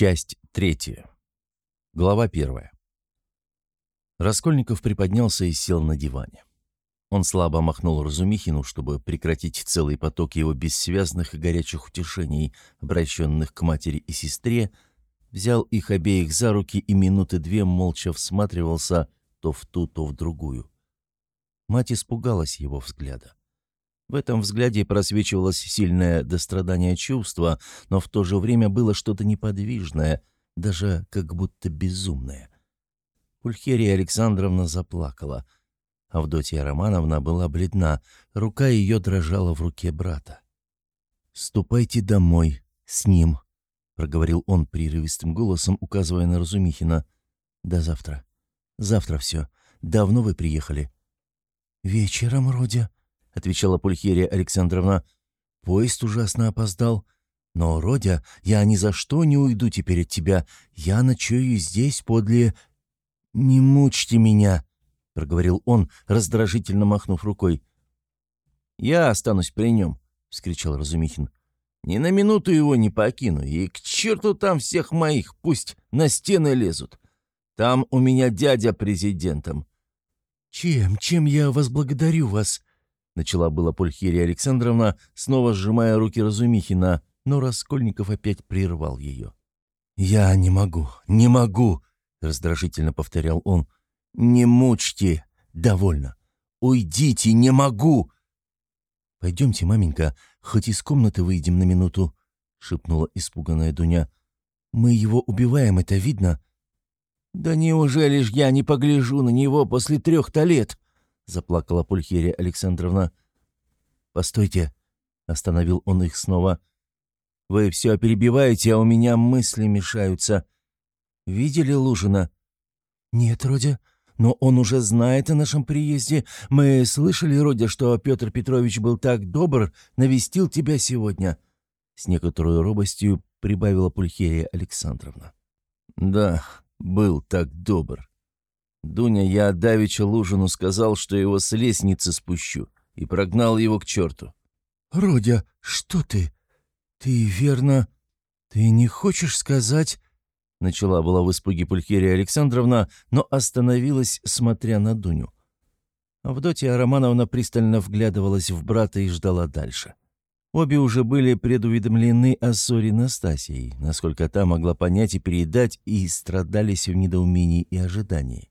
Часть третья. Глава первая. Раскольников приподнялся и сел на диване. Он слабо махнул Разумихину, чтобы прекратить целый поток его бессвязных и горячих утешений, обращенных к матери и сестре, взял их обеих за руки и минуты две молча всматривался то в ту, то в другую. Мать испугалась его взгляда. В этом взгляде просвечивалось сильное дострадание чувства, но в то же время было что-то неподвижное, даже как будто безумное. Пульхерия Александровна заплакала. Авдотья Романовна была бледна, рука ее дрожала в руке брата. «Ступайте домой, с ним», — проговорил он прерывистым голосом, указывая на Разумихина. «До завтра. Завтра все. Давно вы приехали?» «Вечером, Родя», — отвечала Пульхерия Александровна. «Поезд ужасно опоздал. Но, Родя, я ни за что не уйду теперь от тебя. Я ночую здесь, подле... Не мучьте меня!» — проговорил он, раздражительно махнув рукой. «Я останусь при нем», — вскричал Разумихин. «Ни на минуту его не покину, и к черту там всех моих, пусть на стены лезут. Там у меня дядя президентом». «Чем, чем я возблагодарю вас?» Начала была Пульхерия Александровна, снова сжимая руки Разумихина, но Раскольников опять прервал ее. «Я не могу, не могу!» — раздражительно повторял он. «Не мучьте! Довольно! Уйдите, не могу!» «Пойдемте, маменька, хоть из комнаты выйдем на минуту», — шепнула испуганная Дуня. «Мы его убиваем, это видно». «Да неужели ж я не погляжу на него после трех-то лет?» Заплакала Пульхерия Александровна. «Постойте», — остановил он их снова. «Вы все перебиваете, а у меня мысли мешаются. Видели Лужина?» «Нет, Родя, но он уже знает о нашем приезде. Мы слышали, Родя, что Петр Петрович был так добр, навестил тебя сегодня». С некоторой робостью прибавила Пульхерия Александровна. «Да, был так добр. Дуня, я давеча Лужину сказал, что его с лестницы спущу, и прогнал его к черту. «Родя, что ты? Ты верно... Ты не хочешь сказать...» Начала была в испуге Пульхерия Александровна, но остановилась, смотря на Дуню. Авдотья Романовна пристально вглядывалась в брата и ждала дальше. Обе уже были предуведомлены о ссоре Настасией, насколько та могла понять и передать, и страдались в недоумении и ожидании.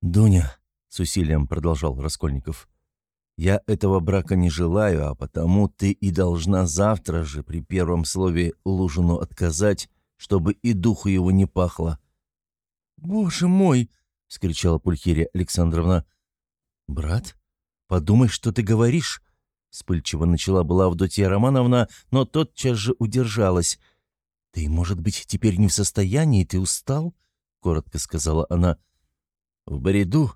«Дуня», — с усилием продолжал Раскольников, — «я этого брака не желаю, а потому ты и должна завтра же при первом слове Лужину отказать, чтобы и духу его не пахло». «Боже мой!» — вскричала Пульхерия Александровна. «Брат, подумай, что ты говоришь!» Вспыльчиво начала была Авдотья Романовна, но тотчас же удержалась. «Ты, может быть, теперь не в состоянии, ты устал?» — коротко сказала она. «В бреду?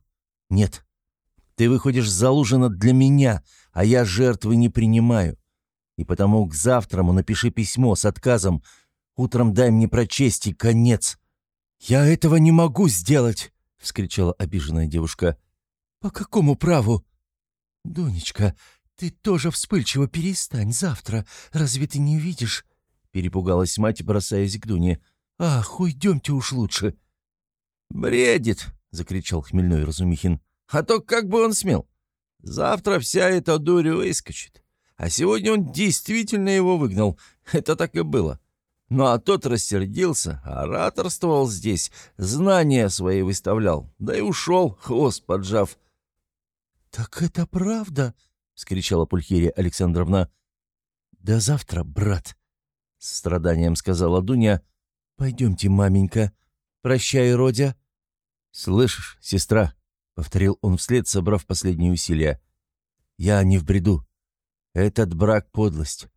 Нет. Ты выходишь залужено для меня, а я жертвы не принимаю. И потому к завтраму напиши письмо с отказом. Утром дай мне прочесть и конец». «Я этого не могу сделать!» — вскричала обиженная девушка. «По какому праву?» «Донечка, ты тоже вспыльчиво перестань завтра. Разве ты не видишь?» Перепугалась мать, бросаясь к Дуне. «Ах, уйдемте уж лучше». «Бредит!» — закричал хмельной Разумихин. «А то как бы он смел! Завтра вся эта дурь выскочит. А сегодня он действительно его выгнал. Это так и было. Ну а тот рассердился, ораторствовал здесь, знания свои выставлял, да и ушел, хвост поджав». «Так это правда?» — вскричала Пульхерия Александровна. «До завтра, брат», — с страданием сказала Дуня. «Пойдемте, маменька. Прощай, Родя». «Слышишь, сестра?» — повторил он вслед, собрав последние усилия. «Я не в бреду. Этот брак — подлость.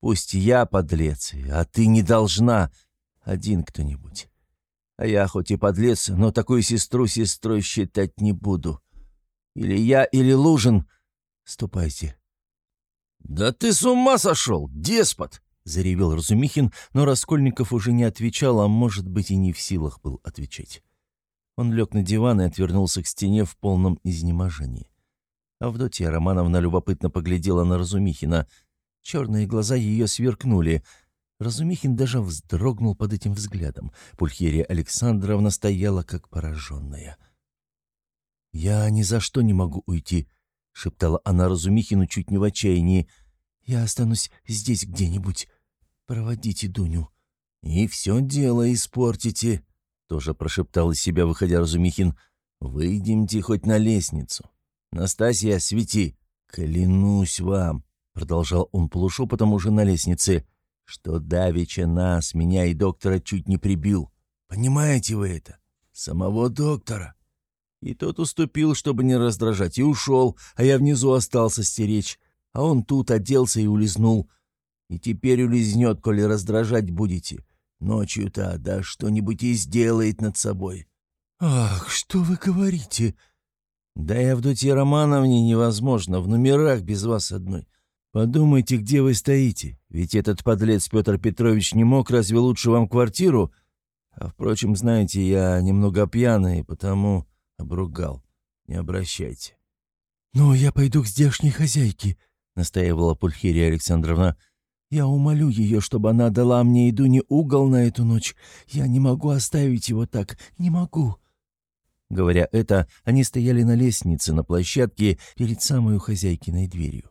Пусть я подлец, а ты не должна. Один кто-нибудь. А я хоть и подлец, но такую сестру сестрой считать не буду. Или я, или Лужин. Ступайте». «Да ты с ума сошел, деспот!» — заревел Разумихин, но Раскольников уже не отвечал, а, может быть, и не в силах был отвечать. Он лег на диван и отвернулся к стене в полном изнеможении. Авдотья Романовна любопытно поглядела на Разумихина. Черные глаза ее сверкнули. Разумихин даже вздрогнул под этим взглядом. Пульхерия Александровна стояла как пораженная. «Я ни за что не могу уйти», — шептала она Разумихину чуть не в отчаянии. «Я останусь здесь где-нибудь. Проводите Дуню». «И все дело испортите», — тоже прошептал из себя, выходя Разумихин. «Выйдемте хоть на лестницу. Настасья, свети. Клянусь вам», — продолжал он полушепотом уже на лестнице, «что давеча нас, меня и доктора чуть не прибил. Понимаете вы это? Самого доктора». И тот уступил, чтобы не раздражать, и ушел, а я внизу остался стеречь. А он тут оделся и улизнул. И теперь улизнет, коли раздражать будете. Ночью-то, да что-нибудь и сделает над собой». «Ах, что вы говорите?» «Да и Авдотье Романовне невозможно, в номерах без вас одной. Подумайте, где вы стоите, ведь этот подлец Петр Петрович не мог разве лучше вам квартиру? А, впрочем, знаете, я немного пьяный, потому обругал. Не обращайте». «Ну, я пойду к здешней хозяйке», — настаивала Пульхерия Александровна. Я умолю ее, чтобы она дала мне и Дуне угол на эту ночь. Я не могу оставить его так, не могу». Говоря это, они стояли на лестнице, на площадке, перед самой хозяйкиной дверью.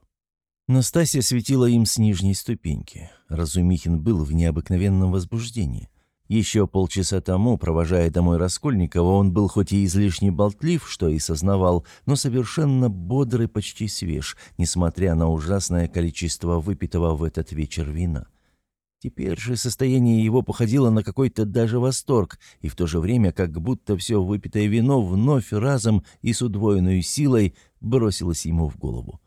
Настасья светила им с нижней ступеньки. Разумихин был в необыкновенном возбуждении. Еще полчаса тому, провожая домой Раскольникова, он был хоть и излишне болтлив, что и сознавал, но совершенно бодрый, почти свеж, несмотря на ужасное количество выпитого в этот вечер вина. Теперь же состояние его походило на какой-то даже восторг, и в то же время как будто все выпитое вино вновь разом и с удвоенной силой бросилось ему в голову.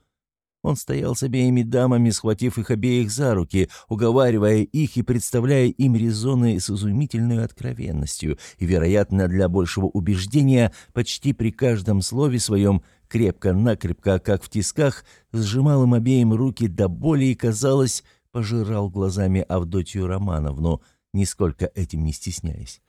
Он стоял с обеими дамами, схватив их обеих за руки, уговаривая их и представляя им резоны с изумительной откровенностью, и, вероятно, для большего убеждения, почти при каждом слове своем, крепко-накрепко, как в тисках, сжимал им обеим руки до боли и, казалось, пожирал глазами Авдотью Романовну, нисколько этим не стесняясь.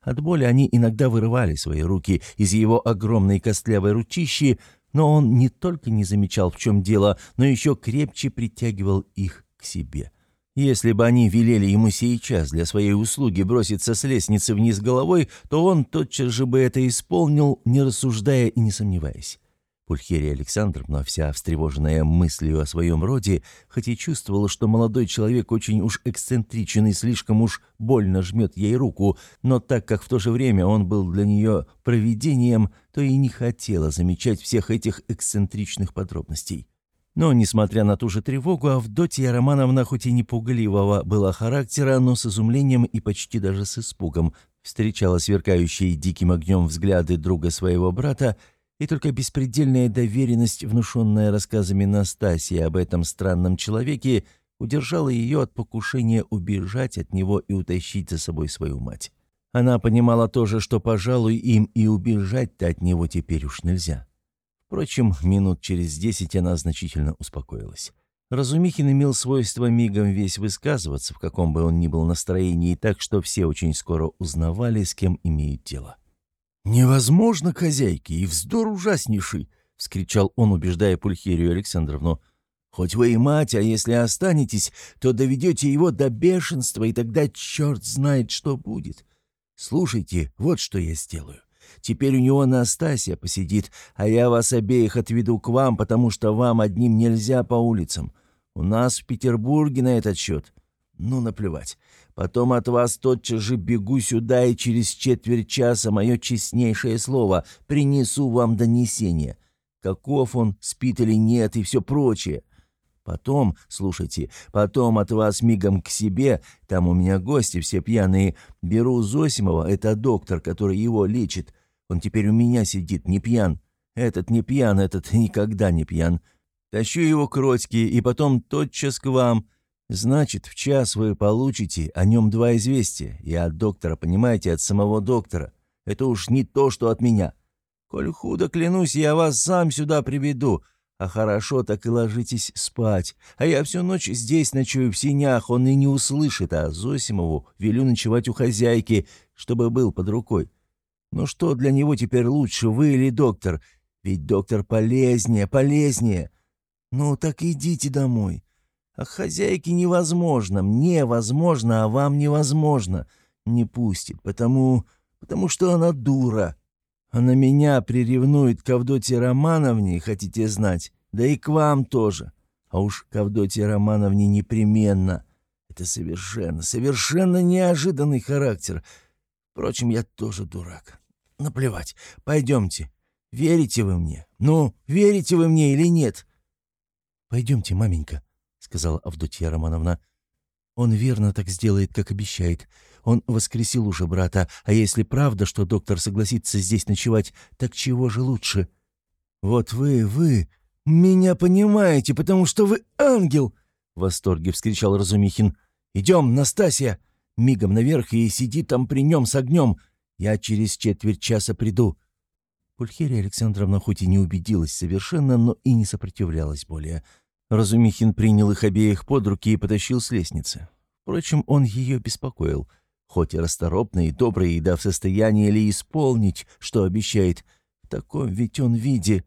От боли они иногда вырывали свои руки из его огромной костлявой ручищи, но он не только не замечал, в чем дело, но еще крепче притягивал их к себе. Если бы они велели ему сейчас для своей услуги броситься с лестницы вниз головой, то он тотчас же бы это исполнил, не рассуждая и не сомневаясь. Пульхерия Александровна, вся встревоженная мыслью о своем роде, хоть и чувствовала, что молодой человек очень уж эксцентричен и слишком уж больно жмет ей руку, но так как в то же время он был для нее провидением, то и не хотела замечать всех этих эксцентричных подробностей. Но, несмотря на ту же тревогу, Авдотья Романовна хоть и не пугливого была характера, но с изумлением и почти даже с испугом встречала сверкающие диким огнем взгляды друга своего брата и только беспредельная доверенность, внушенная рассказами Настасии об этом странном человеке, удержала ее от покушения убежать от него и утащить за собой свою мать. Она понимала тоже, что, пожалуй, им и убежать-то от него теперь уж нельзя. Впрочем, минут через десять она значительно успокоилась. Разумихин имел свойство мигом весь высказываться, в каком бы он ни был настроении, так что все очень скоро узнавали, с кем имеют дело. «Невозможно, хозяйки, и вздор ужаснейший!» — вскричал он, убеждая Пульхерию Александровну. «Хоть вы и мать, а если останетесь, то доведете его до бешенства, и тогда черт знает, что будет. Слушайте, вот что я сделаю. Теперь у него Настасья посидит, а я вас обеих отведу к вам, потому что вам одним нельзя по улицам. У нас в Петербурге на этот счет. Ну, наплевать. Потом от вас тотчас же бегу сюда и через четверть часа мое честнейшее слово принесу вам донесение. Каков он, спит или нет и все прочее. Потом, слушайте, потом от вас мигом к себе, там у меня гости все пьяные, беру Зосимова, это доктор, который его лечит. Он теперь у меня сидит, не пьян. Этот не пьян, этот никогда не пьян. Тащу его к Родьке и потом тотчас к вам. Значит, в час вы получите о нем два известия. И от доктора, понимаете, от самого доктора. Это уж не то, что от меня. Коль худо, клянусь, я вас сам сюда приведу. А хорошо, так и ложитесь спать. А я всю ночь здесь ночую в синях, он и не услышит, а Зосимову велю ночевать у хозяйки, чтобы был под рукой. Ну что для него теперь лучше, вы или доктор? Ведь доктор полезнее, полезнее. Ну так идите домой. А хозяйке невозможно, мне возможно, а вам невозможно. Не пустит, потому... потому что она дура. Она меня приревнует к Авдотье Романовне, хотите знать, да и к вам тоже. А уж к Авдотье Романовне непременно. Это совершенно, совершенно неожиданный характер. Впрочем, я тоже дурак. Наплевать. Пойдемте. Верите вы мне? Ну, верите вы мне или нет? Пойдемте, маменька, — сказала Авдотья Романовна. Он верно так сделает, как обещает. Он воскресил уже брата, а если правда, что доктор согласится здесь ночевать, так чего же лучше? Вот вы, вы меня понимаете, потому что вы ангел!» — в восторге вскричал Разумихин. «Идем, Настасья! Мигом наверх и сиди там при нем с огнем. Я через четверть часа приду». Пульхерия Александровна хоть и не убедилась совершенно, но и не сопротивлялась более. Разумихин принял их обеих под руки и потащил с лестницы. Впрочем, он ее беспокоил — хоть и расторопный и добрый, и да в состоянии ли исполнить, что обещает. В таком ведь он виде.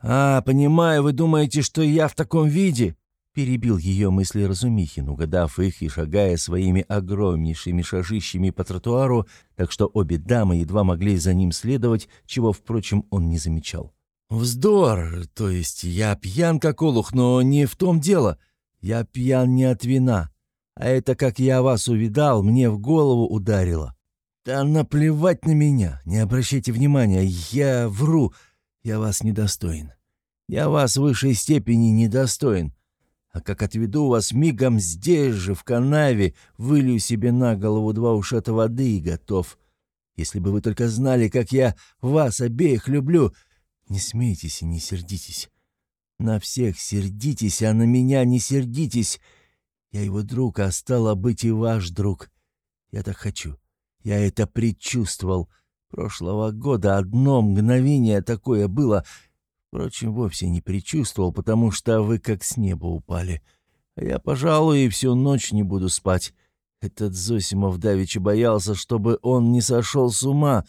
«А, понимаю, вы думаете, что я в таком виде?» Перебил ее мысли Разумихин, угадав их и шагая своими огромнейшими шажищами по тротуару, так что обе дамы едва могли за ним следовать, чего, впрочем, он не замечал. «Вздор! То есть я пьян как олух, но не в том дело. Я пьян не от вина. А это, как я вас увидал, мне в голову ударило. Да наплевать на меня, не обращайте внимания, я вру, я вас недостоин. Я вас в высшей степени недостоин. А как отведу вас мигом здесь же, в канаве, вылью себе на голову два ушата воды и готов. Если бы вы только знали, как я вас обеих люблю, не смейтесь и не сердитесь. На всех сердитесь, а на меня не сердитесь. Я его друг, а стало быть и ваш друг. Я так хочу. Я это предчувствовал. Прошлого года одно мгновение такое было. Впрочем, вовсе не предчувствовал, потому что вы как с неба упали. А я, пожалуй, и всю ночь не буду спать. Этот Зосимов давеча боялся, чтобы он не сошел с ума.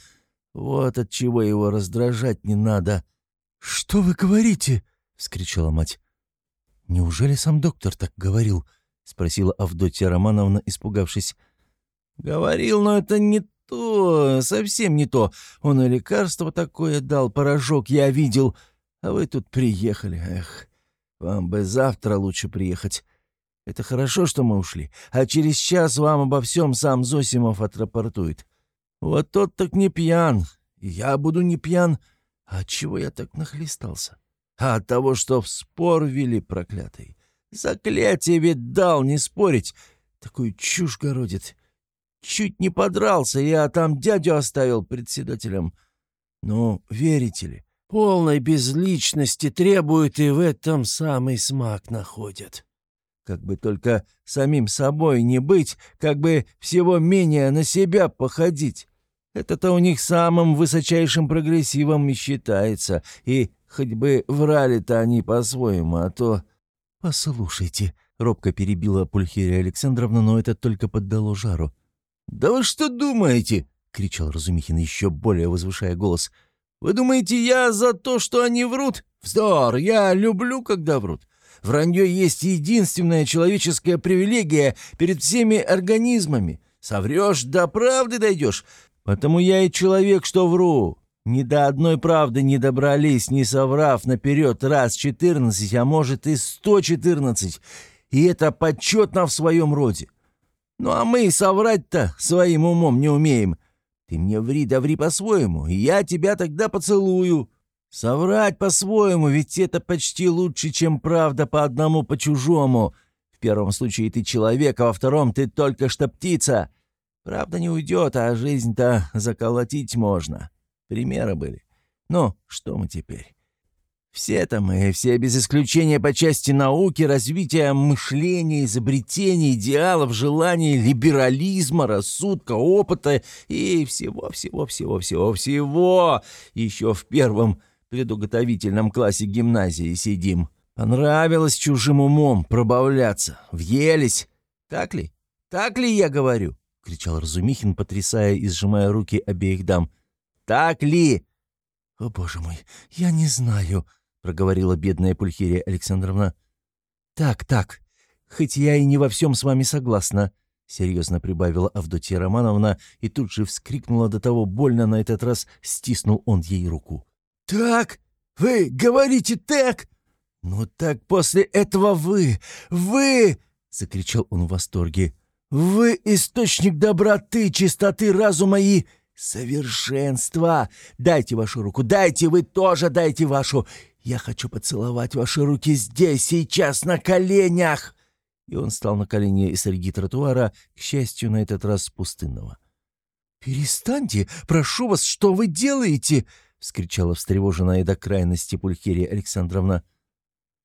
Вот от чего его раздражать не надо. «Что вы говорите?» — вскричала мать. «Неужели сам доктор так говорил?» — спросила Авдотья Романовна, испугавшись. «Говорил, но это не то, совсем не то. Он и лекарство такое дал, порошок я видел. А вы тут приехали. Эх, вам бы завтра лучше приехать. Это хорошо, что мы ушли. А через час вам обо всем сам Зосимов отрапортует. Вот тот так не пьян. Я буду не пьян. А чего я так нахлестался? А от того, что в спор вели проклятый. Заклятие ведь дал, не спорить. Такую чушь городит. Чуть не подрался, я там дядю оставил председателем. Ну, верите ли, полной безличности требуют и в этом самый смак находят. Как бы только самим собой не быть, как бы всего менее на себя походить. Это-то у них самым высочайшим прогрессивом и считается, и хоть бы врали-то они по-своему, а то «Послушайте», — робко перебила Пульхерия Александровна, но это только поддало жару. «Да вы что думаете?» — кричал Разумихин, еще более возвышая голос. «Вы думаете, я за то, что они врут? Вздор! Я люблю, когда врут. Вранье есть единственная человеческая привилегия перед всеми организмами. Соврешь, до правды дойдешь. Потому я и человек, что вру. Ни до одной правды не добрались, не соврав наперед раз четырнадцать, а может и сто четырнадцать. И это почетно в своем роде. Ну а мы соврать-то своим умом не умеем. Ты мне ври да ври по-своему, и я тебя тогда поцелую. Соврать по-своему, ведь это почти лучше, чем правда по одному по-чужому. В первом случае ты человек, а во втором ты только что птица. Правда не уйдет, а жизнь-то заколотить можно. Примеры были. Ну, что мы теперь? Все-то мы, все без исключения по части науки, развития мышления, изобретений, идеалов, желаний, либерализма, рассудка, опыта и всего-всего-всего-всего-всего еще в первом предуготовительном классе гимназии сидим. Понравилось чужим умом пробавляться, въелись. Так ли? Так ли я говорю? — кричал Разумихин, потрясая и сжимая руки обеих дам. Так ли?» «О, боже мой, я не знаю», — проговорила бедная Пульхерия Александровна. «Так, так, хоть я и не во всем с вами согласна», — серьезно прибавила Авдотья Романовна и тут же вскрикнула до того больно, на этот раз стиснул он ей руку. «Так? Вы говорите так? Ну так после этого вы, вы!» — закричал он в восторге. «Вы источник доброты, чистоты разума и совершенства! Дайте вашу руку, дайте, вы тоже дайте вашу! Я хочу поцеловать ваши руки здесь, сейчас, на коленях!» И он стал на колени среди тротуара, к счастью, на этот раз пустынного. «Перестаньте! Прошу вас, что вы делаете?» — вскричала встревоженная до крайности Пульхерия Александровна.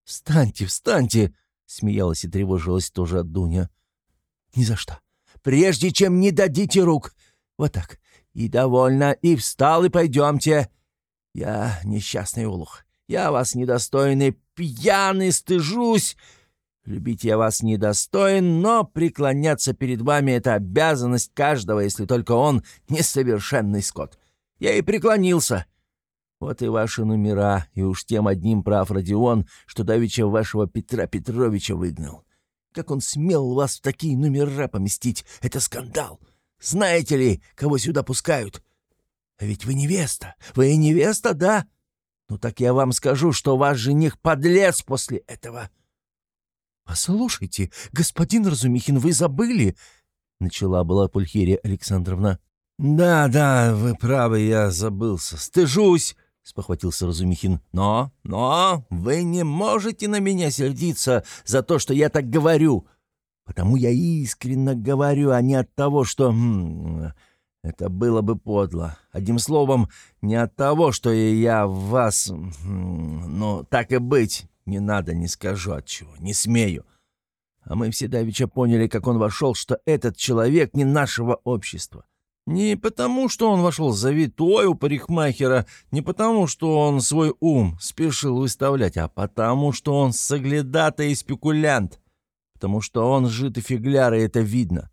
«Встаньте, встаньте!» — смеялась и тревожилась тоже от Дуня. «Ни за что. Прежде чем не дадите рук. Вот так. И довольно, и встал, и пойдемте. Я несчастный улух. Я вас недостойный, пьяный, стыжусь. Любить я вас недостоин, но преклоняться перед вами — это обязанность каждого, если только он несовершенный скот. Я и преклонился. Вот и ваши номера, и уж тем одним прав Родион, что давеча вашего Петра Петровича выгнал. Как он смел вас в такие номера поместить? Это скандал. Знаете ли, кого сюда пускают? А ведь вы невеста. Вы невеста, да? Ну так я вам скажу, что ваш жених подлец после этого. «Послушайте, господин Разумихин, вы забыли?» — начала была Пульхерия Александровна. «Да, да, вы правы, я забылся. Стыжусь!» — спохватился Разумихин. «Но, но, вы не можете на меня сердиться за то, что я так говорю. Потому я искренне говорю, а не от того, что... М это было бы подло. Одним словом, не от того, что я вас... Ну, так и быть, не надо, не скажу от чего, не смею. А мы все давеча поняли, как он вошел, что этот человек не нашего общества. Не потому, что он вошел завитой у парикмахера, не потому, что он свой ум спешил выставлять, а потому, что он соглядатый и спекулянт, потому что он жит и фигляр, и это видно.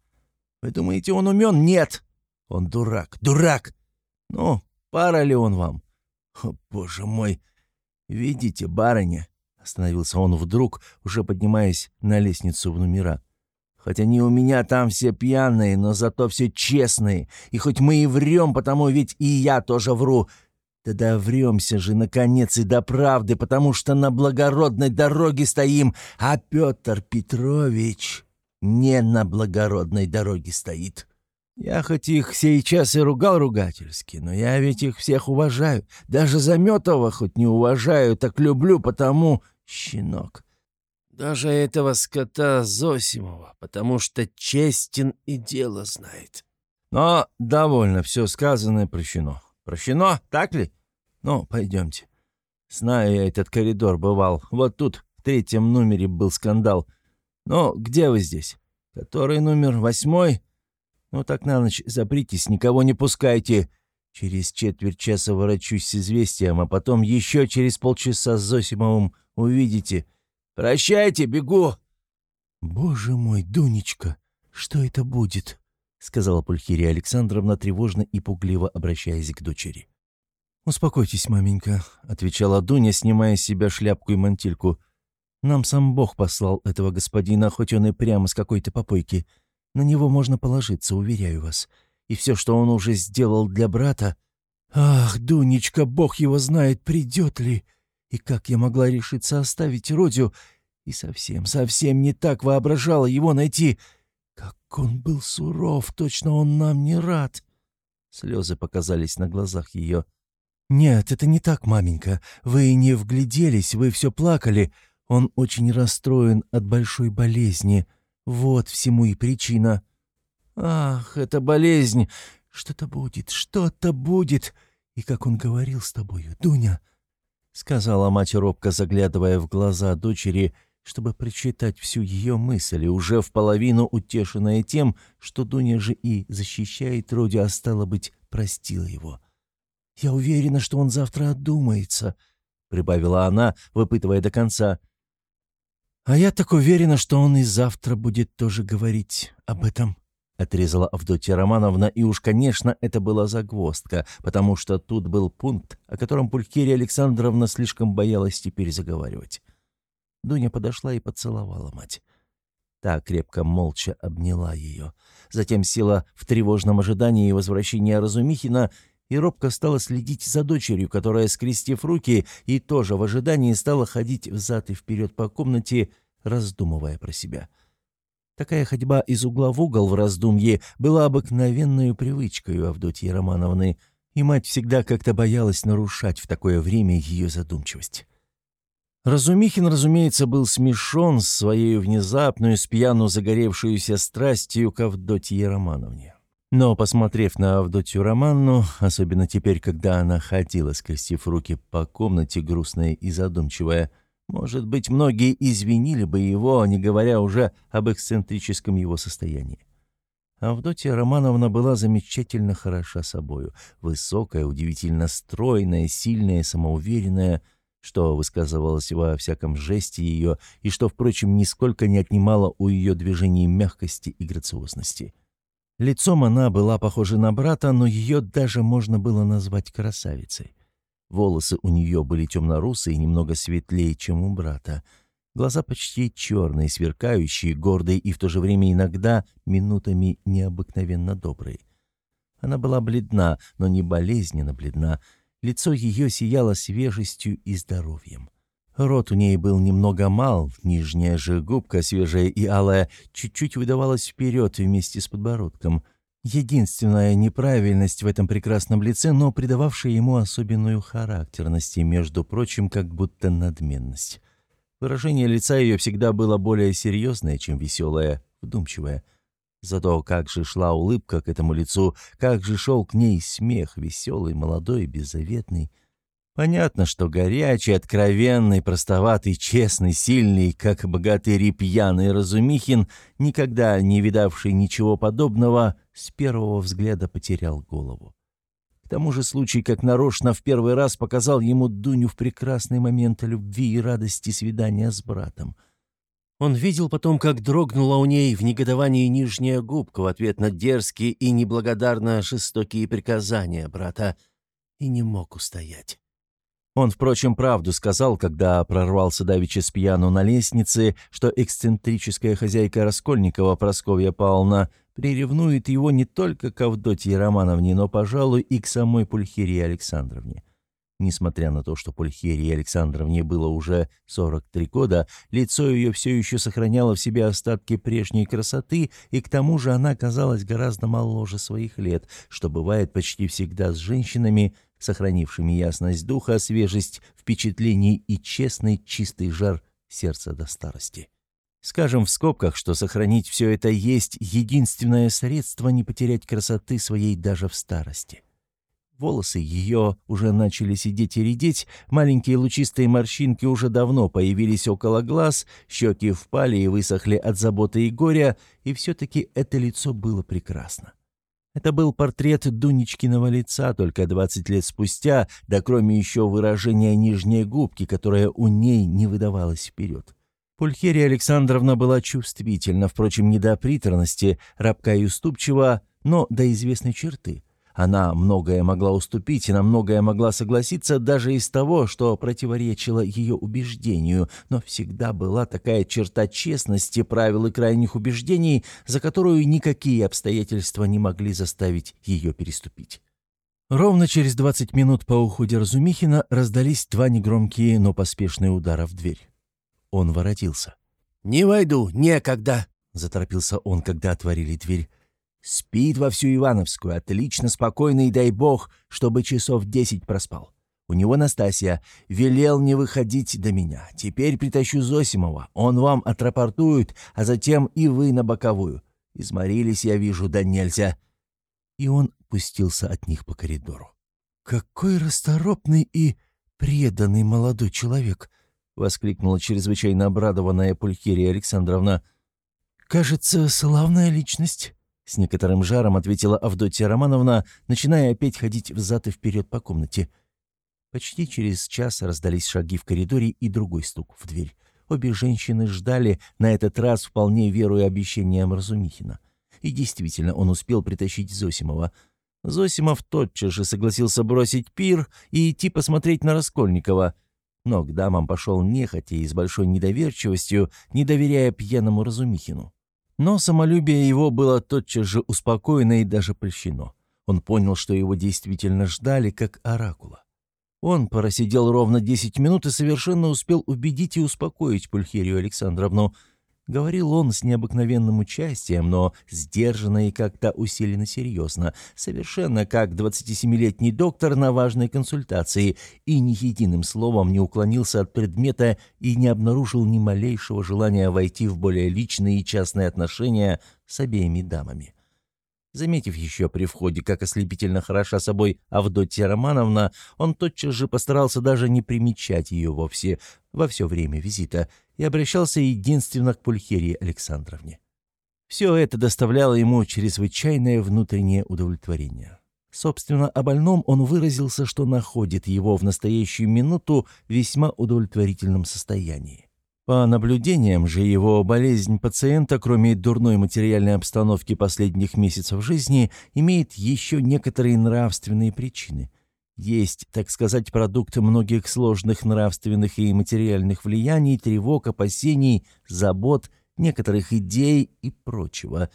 Вы думаете, он умен? Нет! Он дурак, дурак! Ну, пара ли он вам? О, боже мой! Видите, барыня, остановился он вдруг, уже поднимаясь на лестницу в номера. Хотя не у меня там все пьяные, но зато все честные. И хоть мы и врем, потому ведь и я тоже вру. Да времся же, наконец, и до правды, потому что на благородной дороге стоим, а Петр Петрович не на благородной дороге стоит. Я хоть их сейчас и ругал ругательски, но я ведь их всех уважаю. Даже Заметова хоть не уважаю, так люблю, потому, щенок, даже этого скота Зосимова, потому что честен и дело знает. Но довольно все сказанное прощено. Прощено, так ли? Ну, пойдемте. Знаю я этот коридор бывал. Вот тут, в третьем номере, был скандал. Ну, где вы здесь? Который номер? Восьмой? Ну, так на ночь запритесь, никого не пускайте. Через четверть часа ворочусь с известием, а потом еще через полчаса с Зосимовым увидите — «Прощайте, бегу!» «Боже мой, Дунечка, что это будет?» — сказала Пульхирия Александровна, тревожно и пугливо обращаясь к дочери. «Успокойтесь, маменька», — отвечала Дуня, снимая с себя шляпку и мантильку. «Нам сам Бог послал этого господина, хоть он и прямо с какой-то попойки. На него можно положиться, уверяю вас. И все, что он уже сделал для брата... Ах, Дунечка, Бог его знает, придет ли...» И как я могла решиться оставить Родю и совсем, совсем не так воображала его найти? Он был суров, точно он нам не рад. Слезы показались на глазах ее. «Нет, это не так, маменька. Вы не вгляделись, вы все плакали. Он очень расстроен от большой болезни. Вот всему и причина». «Ах, это болезнь! Что-то будет, что-то будет!» И как он говорил с тобою, Дуня, — сказала мать робко, заглядывая в глаза дочери, чтобы прочитать всю ее мысль, уже в половину утешенная тем, что Дуня же и защищает Роди, а стало быть, простила его. «Я уверена, что он завтра отдумается», — прибавила она, выпытывая до конца. «А я так уверена, что он и завтра будет тоже говорить об этом» отрезала Авдотья Романовна, и уж, конечно, это была загвоздка, потому что тут был пункт, о котором Пулькирия Александровна слишком боялась теперь заговаривать. Дуня подошла и поцеловала мать. Та крепко молча обняла ее. Затем села в тревожном ожидании возвращения Разумихина и робко стала следить за дочерью, которая, скрестив руки и тоже в ожидании, стала ходить взад и вперед по комнате, раздумывая про себя. Такая ходьба из угла в угол в раздумье была обыкновенной привычкой у Авдотьи Романовны, и мать всегда как-то боялась нарушать в такое время ее задумчивость. Разумихин, разумеется, был смешон своей внезапную, спьяну загоревшуюся страстью к Авдотье Романовне. Но, посмотрев на Авдотью Романну, особенно теперь, когда она ходила, скрестив руки по комнате, грустная и задумчивая, может быть, многие извинили бы его, не говоря уже об эксцентрическом его состоянии. Авдотья Романовна была замечательно хороша собою, высокая, удивительно стройная, сильная, самоуверенная, что высказывалось во всяком жесте ее и что, впрочем, нисколько не отнимало у ее движений мягкости и грациозности. Лицом она была похожа на брата, но ее даже можно было назвать красавицей. Волосы у нее были темно-русые, немного светлее, чем у брата. Глаза почти черные, сверкающие, гордые и в то же время иногда минутами необыкновенно добрые. Она была бледна, но не болезненно бледна, Лицо ее сияло свежестью и здоровьем. Рот у ней был немного мал, нижняя же губка, свежая и алая, чуть-чуть выдавалась вперед вместе с подбородком. Единственная неправильность в этом прекрасном лице, но придававшая ему особенную характерность и, между прочим, как будто надменность. Выражение лица ее всегда было более серьезное, чем веселое, вдумчивое – Зато как же шла улыбка к этому лицу, как же шел к ней смех, веселый, молодой, беззаветный. Понятно, что горячий, откровенный, простоватый, честный, сильный, как богатырь пьяный Разумихин, никогда не видавший ничего подобного, с первого взгляда потерял голову. К тому же случай, как нарочно в первый раз показал ему Дуню в прекрасный момент любви и радости свидания с братом — он видел потом, как дрогнула у ней в негодовании нижняя губка в ответ на дерзкие и неблагодарно жестокие приказания брата, и не мог устоять. Он, впрочем, правду сказал, когда прорвался давеча с пьяну на лестнице, что эксцентрическая хозяйка Раскольникова Просковья Павловна приревнует его не только к Авдотье Романовне, но, пожалуй, и к самой Пульхерии Александровне. Несмотря на то, что Пульхерии Александровне было уже 43 года, лицо ее все еще сохраняло в себе остатки прежней красоты, и к тому же она казалась гораздо моложе своих лет, что бывает почти всегда с женщинами, сохранившими ясность духа, свежесть впечатлений и честный чистый жар сердца до старости. Скажем в скобках, что сохранить все это есть единственное средство не потерять красоты своей даже в старости. Волосы ее уже начали сидеть и редеть, маленькие лучистые морщинки уже давно появились около глаз, щеки впали и высохли от заботы и горя, и все-таки это лицо было прекрасно. Это был портрет Дунечкиного лица только двадцать лет спустя, да кроме еще выражения нижней губки, которая у ней не выдавалась вперед. Пульхерия Александровна была чувствительна, впрочем, не до приторности, рабка и уступчива, но до известной черты — она многое могла уступить и на многое могла согласиться даже из того, что противоречило ее убеждению, но всегда была такая черта честности, правил и крайних убеждений, за которую никакие обстоятельства не могли заставить ее переступить. Ровно через 20 минут по уходе Разумихина раздались два негромкие, но поспешные удара в дверь. Он воротился. «Не войду, некогда», — заторопился он, когда отворили дверь. Спит во всю Ивановскую, отлично, спокойно и дай бог, чтобы часов десять проспал. У него Настасья велел не выходить до меня. Теперь притащу Зосимова, он вам отрапортует, а затем и вы на боковую. Изморились, я вижу, да нельзя». И он пустился от них по коридору. «Какой расторопный и преданный молодой человек!» — воскликнула чрезвычайно обрадованная Пулькирия Александровна. «Кажется, славная личность». С некоторым жаром ответила Авдотья Романовна, начиная опять ходить взад и вперед по комнате. Почти через час раздались шаги в коридоре и другой стук в дверь. Обе женщины ждали, на этот раз вполне веруя обещаниям Разумихина. И действительно, он успел притащить Зосимова. Зосимов тотчас же согласился бросить пир и идти посмотреть на Раскольникова. но к дамам пошел нехотя и с большой недоверчивостью, не доверяя пьяному Разумихину. Но самолюбие его было тотчас же успокоено и даже польщено. Он понял, что его действительно ждали, как оракула. Он просидел ровно десять минут и совершенно успел убедить и успокоить Пульхерию Александровну – Говорил он с необыкновенным участием, но сдержанно и как-то усиленно серьезно, совершенно как 27-летний доктор на важной консультации, и ни единым словом не уклонился от предмета и не обнаружил ни малейшего желания войти в более личные и частные отношения с обеими дамами. Заметив еще при входе, как ослепительно хороша собой Авдотья Романовна, он тотчас же постарался даже не примечать ее вовсе во все время визита и обращался единственно к Пульхерии Александровне. Все это доставляло ему чрезвычайное внутреннее удовлетворение. Собственно, о больном он выразился, что находит его в настоящую минуту весьма удовлетворительном состоянии. По наблюдениям же его болезнь пациента, кроме дурной материальной обстановки последних месяцев жизни, имеет еще некоторые нравственные причины. Есть, так сказать, продукт многих сложных нравственных и материальных влияний, тревог, опасений, забот, некоторых идей и прочего.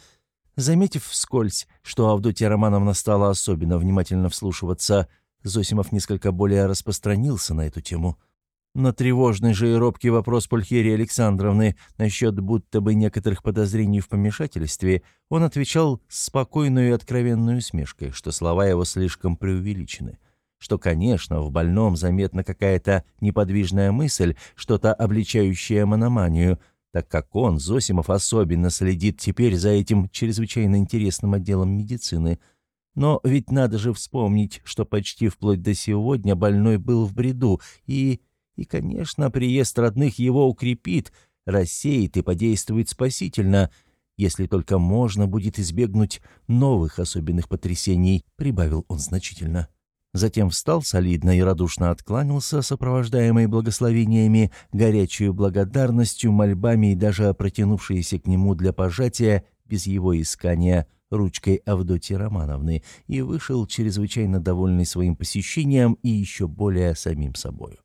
Заметив вскользь, что Авдотья Романовна стала особенно внимательно вслушиваться, Зосимов несколько более распространился на эту тему – на тревожный же и робкий вопрос Пульхерии Александровны насчет будто бы некоторых подозрений в помешательстве он отвечал с спокойной и откровенной усмешкой, что слова его слишком преувеличены. Что, конечно, в больном заметна какая-то неподвижная мысль, что-то обличающее мономанию, так как он, Зосимов, особенно следит теперь за этим чрезвычайно интересным отделом медицины – но ведь надо же вспомнить, что почти вплоть до сегодня больной был в бреду, и и, конечно, приезд родных его укрепит, рассеет и подействует спасительно, если только можно будет избегнуть новых особенных потрясений, прибавил он значительно. Затем встал солидно и радушно откланялся, сопровождаемый благословениями, горячей благодарностью, мольбами и даже протянувшиеся к нему для пожатия, без его искания, ручкой Авдотьи Романовны, и вышел чрезвычайно довольный своим посещением и еще более самим собою.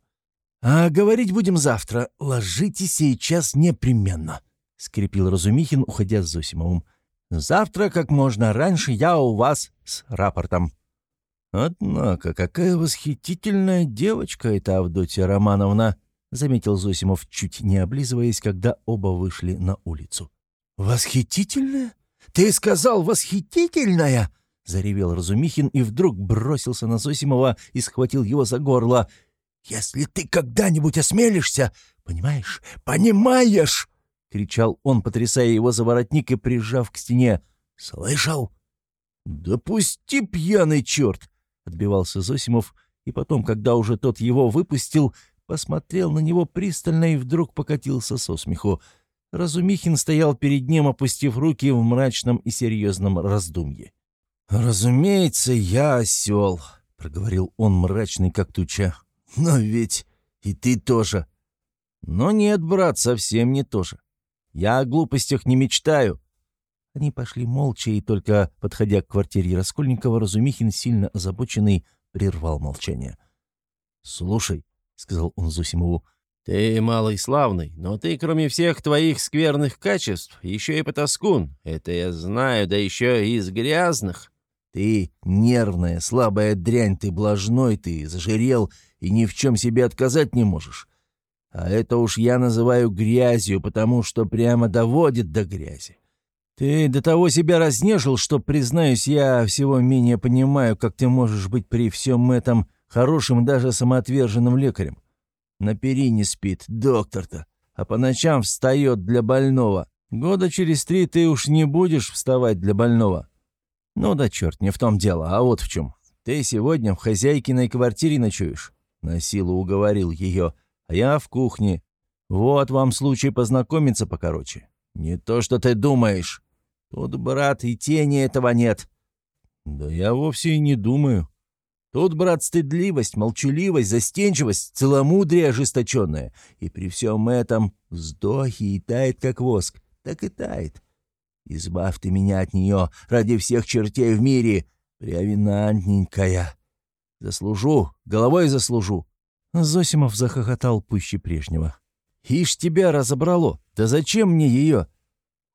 «А говорить будем завтра. Ложитесь сейчас непременно», — скрипел Разумихин, уходя с Зосимовым. «Завтра, как можно раньше, я у вас с рапортом». «Однако, какая восхитительная девочка эта Авдотья Романовна», — заметил Зосимов, чуть не облизываясь, когда оба вышли на улицу. «Восхитительная? Ты сказал восхитительная?» — заревел Разумихин и вдруг бросился на Зосимова и схватил его за горло — «Если ты когда-нибудь осмелишься, понимаешь, понимаешь!» — кричал он, потрясая его за воротник и прижав к стене. «Слышал?» «Да пусти, пьяный черт!» — отбивался Зосимов, и потом, когда уже тот его выпустил, посмотрел на него пристально и вдруг покатился со смеху. Разумихин стоял перед ним, опустив руки в мрачном и серьезном раздумье. «Разумеется, я осел», — проговорил он мрачный, как туча. Но ведь и ты тоже. Но нет, брат, совсем не то же. Я о глупостях не мечтаю. Они пошли молча, и только, подходя к квартире Раскольникова, Разумихин, сильно озабоченный, прервал молчание. «Слушай», — сказал он Зусимову, — «ты малый славный, но ты, кроме всех твоих скверных качеств, еще и потаскун. Это я знаю, да еще и из грязных. Ты нервная, слабая дрянь, ты блажной, ты зажирел и ни в чем себе отказать не можешь. А это уж я называю грязью, потому что прямо доводит до грязи. Ты до того себя разнежил, что, признаюсь, я всего менее понимаю, как ты можешь быть при всем этом хорошим даже самоотверженным лекарем. На перине спит доктор-то, а по ночам встает для больного. Года через три ты уж не будешь вставать для больного. Ну да черт, не в том дело, а вот в чем. Ты сегодня в хозяйкиной квартире ночуешь. На силу уговорил ее. А я в кухне. Вот вам случай познакомиться покороче. Не то, что ты думаешь. Тут, брат, и тени этого нет. Да я вовсе и не думаю. Тут, брат, стыдливость, молчаливость, застенчивость, целомудрие ожесточенное. И при всем этом вздохи и тает, как воск. Так и тает. Избавь ты меня от нее ради всех чертей в мире, преавинантненькая. Заслужу, головой заслужу. Зосимов захохотал пуще прежнего. «Ишь тебя разобрало! Да зачем мне ее?»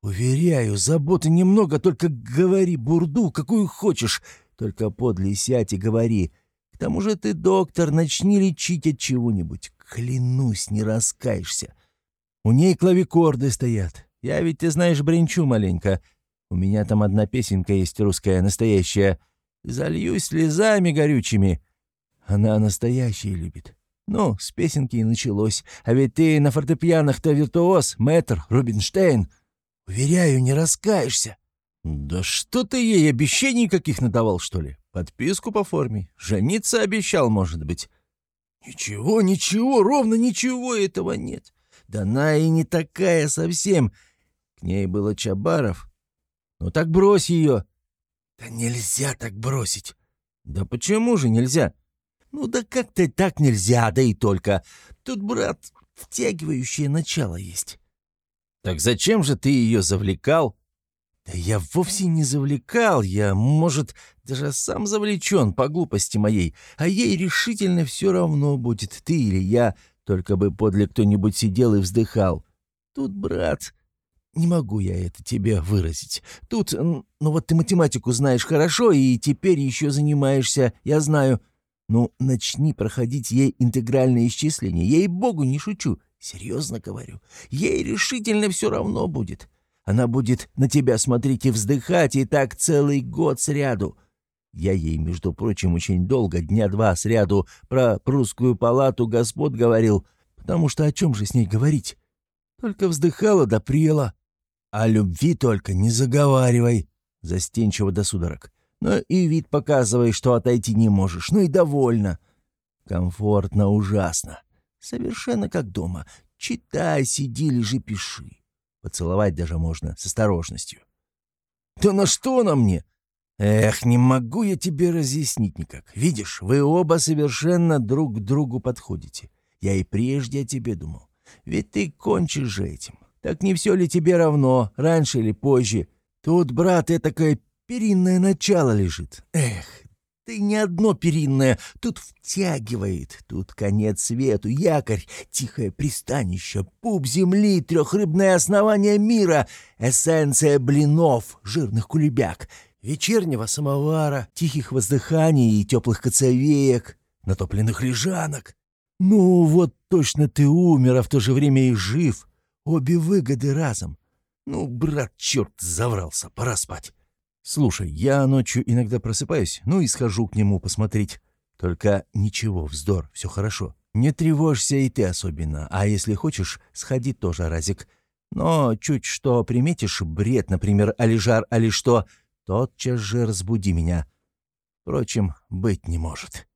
«Уверяю, заботы немного, только говори бурду, какую хочешь. Только подле сядь и говори. К тому же ты, доктор, начни лечить от чего-нибудь. Клянусь, не раскаешься. У ней клавикорды стоят. Я ведь, ты знаешь, бренчу маленько. У меня там одна песенка есть русская, настоящая. Зальюсь слезами горючими. Она настоящая любит. Ну, с песенки и началось. А ведь ты на фортепианах-то виртуоз, мэтр, Рубинштейн. Уверяю, не раскаешься. Да что ты ей обещаний каких надавал, что ли? Подписку по форме. Жениться обещал, может быть. Ничего, ничего, ровно ничего этого нет. Да она и не такая совсем. К ней было Чабаров. Ну так брось ее. Да нельзя так бросить. Да почему же нельзя? Ну да как-то так нельзя, да и только. Тут, брат, втягивающее начало есть. Так зачем же ты ее завлекал? Да я вовсе не завлекал, я, может, даже сам завлечен по глупости моей, а ей решительно все равно будет, ты или я, только бы подле кто-нибудь сидел и вздыхал. Тут, брат, не могу я это тебе выразить. Тут, ну вот ты математику знаешь хорошо и теперь еще занимаешься, я знаю. Ну, начни проходить ей интегральные исчисления. Ей-богу, не шучу. Серьезно говорю. Ей решительно все равно будет. Она будет на тебя смотреть и вздыхать, и так целый год сряду. Я ей, между прочим, очень долго, дня два сряду, про прусскую палату господ говорил, потому что о чем же с ней говорить? Только вздыхала да прела. А любви только не заговаривай, застенчиво до судорог. Но и вид показывай, что отойти не можешь, ну и довольно. Комфортно ужасно. Совершенно как дома. Читай, сиди, лежи, пиши. Поцеловать даже можно с осторожностью. «Да на что она мне?» «Эх, не могу я тебе разъяснить никак. Видишь, вы оба совершенно друг к другу подходите. Я и прежде о тебе думал. Ведь ты кончишь же этим. Так не все ли тебе равно, раньше или позже? Тут, брат, такое перинное начало лежит. Эх, ты не одно перинное, тут втягивает, тут конец свету, якорь, тихое пристанище, пуп земли, трехрыбное основание мира, эссенция блинов, жирных кулебяк, вечернего самовара, тихих воздыханий и теплых коцовеек, натопленных лежанок. Ну, вот точно ты умер, а в то же время и жив. Обе выгоды разом. Ну, брат, черт, заврался, пора спать. Слушай, я ночью иногда просыпаюсь, ну и схожу к нему посмотреть. Только ничего, вздор, все хорошо. Не тревожься и ты особенно, а если хочешь, сходи тоже, Разик. Но чуть что приметишь, бред, например, али жар, али что, тотчас же разбуди меня. Впрочем, быть не может.